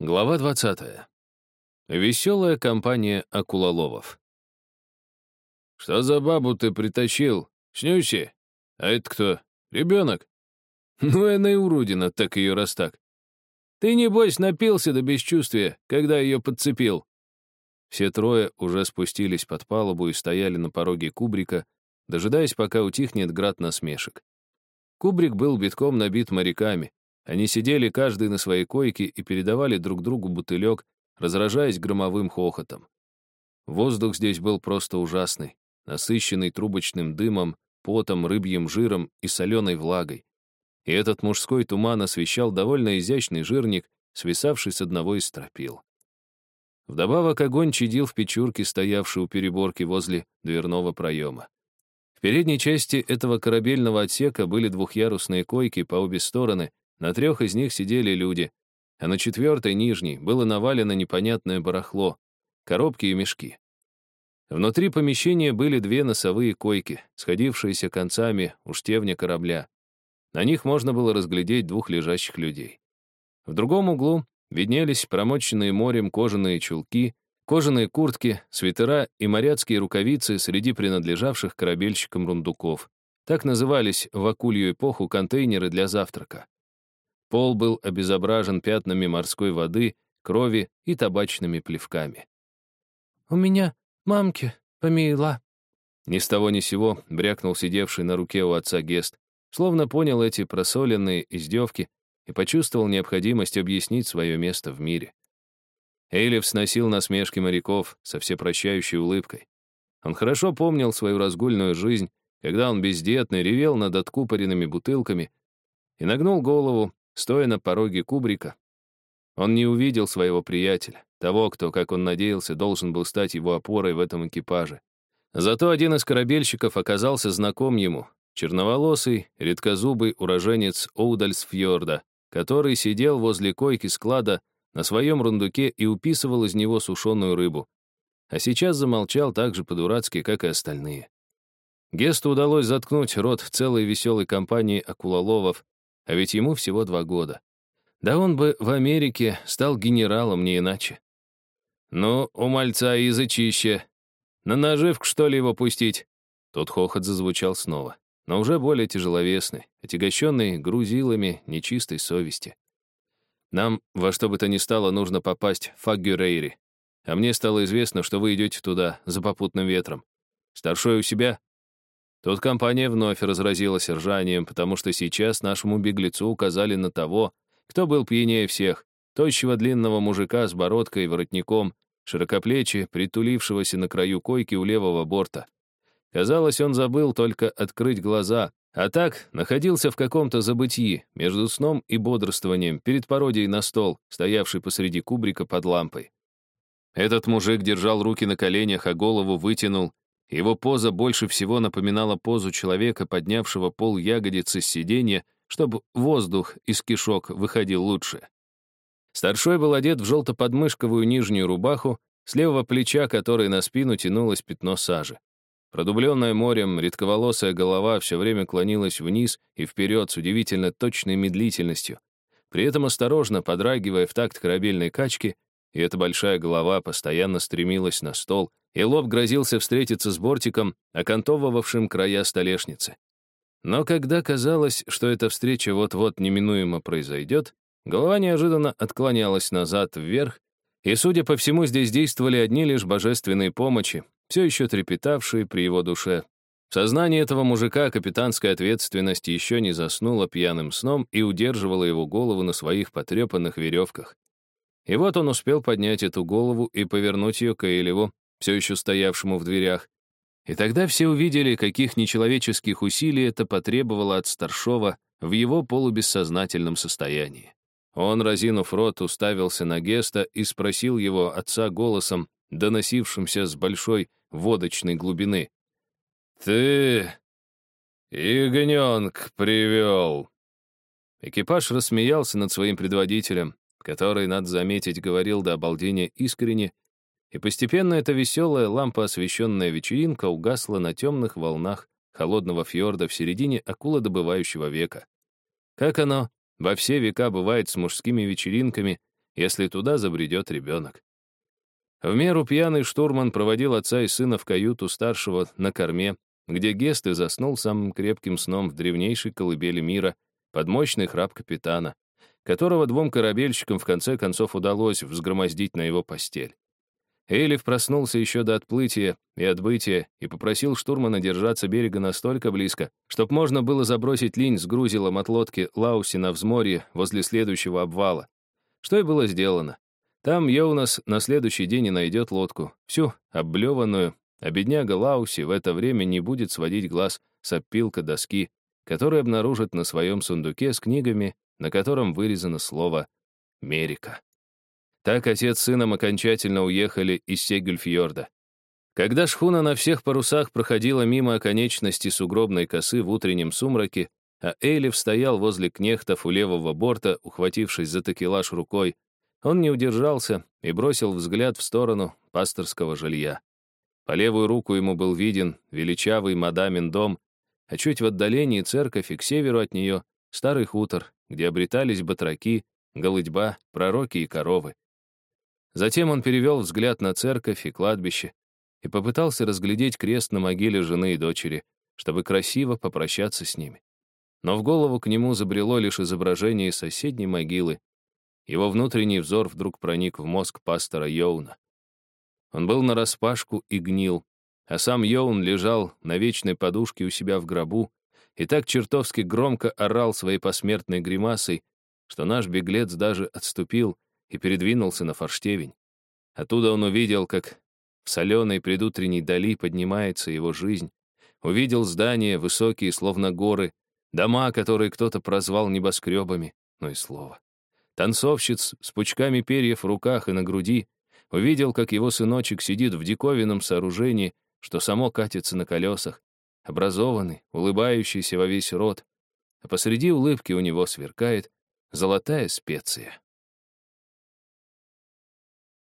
Глава 20. Веселая компания акулоловов. «Что за бабу ты притащил? Снюси? А это кто? Ребенок? Ну, она и уродина, так ее раз так. Ты, небось, напился до бесчувствия, когда ее подцепил». Все трое уже спустились под палубу и стояли на пороге кубрика, дожидаясь, пока утихнет град насмешек. Кубрик был битком набит моряками, они сидели каждый на своей койке и передавали друг другу бутылек, разражаясь громовым хохотом. Воздух здесь был просто ужасный, насыщенный трубочным дымом, потом, рыбьим жиром и соленой влагой. И этот мужской туман освещал довольно изящный жирник, свисавший с одного из стропил. Вдобавок огонь чадил в печурке, стоявшей у переборки возле дверного проема. В передней части этого корабельного отсека были двухъярусные койки по обе стороны, на трех из них сидели люди, а на четвертой, нижней, было навалено непонятное барахло, коробки и мешки. Внутри помещения были две носовые койки, сходившиеся концами у штевня корабля. На них можно было разглядеть двух лежащих людей. В другом углу виднелись промоченные морем кожаные чулки, кожаные куртки, свитера и моряцкие рукавицы среди принадлежавших корабельщикам рундуков. Так назывались в акулью эпоху контейнеры для завтрака. Пол был обезображен пятнами морской воды, крови и табачными плевками. «У меня мамки помила». Ни с того ни сего брякнул сидевший на руке у отца Гест, словно понял эти просоленные издевки и почувствовал необходимость объяснить свое место в мире. Эйлиф сносил насмешки моряков со всепрощающей улыбкой. Он хорошо помнил свою разгульную жизнь, когда он бездетный ревел над откупоренными бутылками и нагнул голову, стоя на пороге кубрика. Он не увидел своего приятеля, того, кто, как он надеялся, должен был стать его опорой в этом экипаже. Зато один из корабельщиков оказался знаком ему, черноволосый, редкозубый уроженец Оудальсфьорда, который сидел возле койки склада на своем рундуке и уписывал из него сушеную рыбу. А сейчас замолчал так же по-дурацки, как и остальные. Гесту удалось заткнуть рот целой веселой компании акулоловов, а ведь ему всего два года. Да он бы в Америке стал генералом, не иначе. Ну, у мальца язычище. На наживку, что ли, его пустить? Тот хохот зазвучал снова, но уже более тяжеловесный, отягощенный грузилами нечистой совести. Нам во что бы то ни стало нужно попасть в Фаггюрейри. А мне стало известно, что вы идете туда за попутным ветром. Старшой у себя? Тут компания вновь разразилась ржанием, потому что сейчас нашему беглецу указали на того, кто был пьянее всех, тощего длинного мужика с бородкой и воротником, широкоплечи, притулившегося на краю койки у левого борта. Казалось, он забыл только открыть глаза, а так находился в каком-то забытии, между сном и бодрствованием, перед пародией на стол, стоявший посреди кубрика под лампой. Этот мужик держал руки на коленях, а голову вытянул, его поза больше всего напоминала позу человека, поднявшего пол ягодицы с сиденья, чтобы воздух из кишок выходил лучше. Старшой был одет в желто-подмышковую нижнюю рубаху, с левого плеча которой на спину тянулось пятно сажи. Продубленная морем, редковолосая голова все время клонилась вниз и вперед с удивительно точной медлительностью, при этом осторожно подрагивая в такт корабельной качки, и эта большая голова постоянно стремилась на стол, и лоб грозился встретиться с бортиком, окантовывавшим края столешницы. Но когда казалось, что эта встреча вот-вот неминуемо произойдет, голова неожиданно отклонялась назад вверх, и, судя по всему, здесь действовали одни лишь божественные помощи, все еще трепетавшие при его душе. В сознании этого мужика капитанская ответственность еще не заснула пьяным сном и удерживала его голову на своих потрепанных веревках. И вот он успел поднять эту голову и повернуть ее к Эйлеву, все еще стоявшему в дверях. И тогда все увидели, каких нечеловеческих усилий это потребовало от старшова в его полубессознательном состоянии. Он, разинув рот, уставился на Геста и спросил его отца голосом, доносившимся с большой водочной глубины. «Ты ягненка привел!» Экипаж рассмеялся над своим предводителем, который, надо заметить, говорил до обалдения искренне и постепенно эта веселая лампа освещенная вечеринка угасла на темных волнах холодного фьорда в середине акулодобывающего века. Как оно во все века бывает с мужскими вечеринками если туда забредет ребенок. В меру пьяный штурман проводил отца и сына в каюту старшего на корме, где Гест и заснул самым крепким сном в древнейшей колыбели мира под мощный храп капитана, которого двум корабельщикам в конце концов удалось взгромоздить на его постель. Эйлиф проснулся еще до отплытия и отбытия и попросил штурмана держаться берега настолько близко, чтобы можно было забросить линь с грузилом от лодки Лауси на взморье возле следующего обвала. Что и было сделано. Там Йоунас на следующий день и найдет лодку, всю облеванную, а бедняга Лауси в это время не будет сводить глаз с опилка доски, который обнаружит на своем сундуке с книгами, на котором вырезано слово «Мерика». Так отец с сыном окончательно уехали из Сегельфьорда. Когда шхуна на всех парусах проходила мимо оконечности сугробной косы в утреннем сумраке, а Эйлиф стоял возле кнехтов у левого борта, ухватившись за такелаж рукой, он не удержался и бросил взгляд в сторону пасторского жилья. По левую руку ему был виден величавый мадамин дом, а чуть в отдалении церковь и к северу от нее старый хутор, где обретались батраки, голыдьба, пророки и коровы. Затем он перевел взгляд на церковь и кладбище и попытался разглядеть крест на могиле жены и дочери, чтобы красиво попрощаться с ними. Но в голову к нему забрело лишь изображение соседней могилы. Его внутренний взор вдруг проник в мозг пастора Йоуна. Он был нараспашку и гнил, а сам Йоун лежал на вечной подушке у себя в гробу и так чертовски громко орал своей посмертной гримасой, что наш беглец даже отступил и передвинулся на форштевень. Оттуда он увидел, как в соленой предутренней дали поднимается его жизнь, увидел здания, высокие, словно горы, дома, которые кто-то прозвал небоскребами, ну и слово. Танцовщиц с пучками перьев в руках и на груди, увидел, как его сыночек сидит в диковинном сооружении, что само катится на колесах, образованный, улыбающийся во весь рот, а посреди улыбки у него сверкает золотая специя.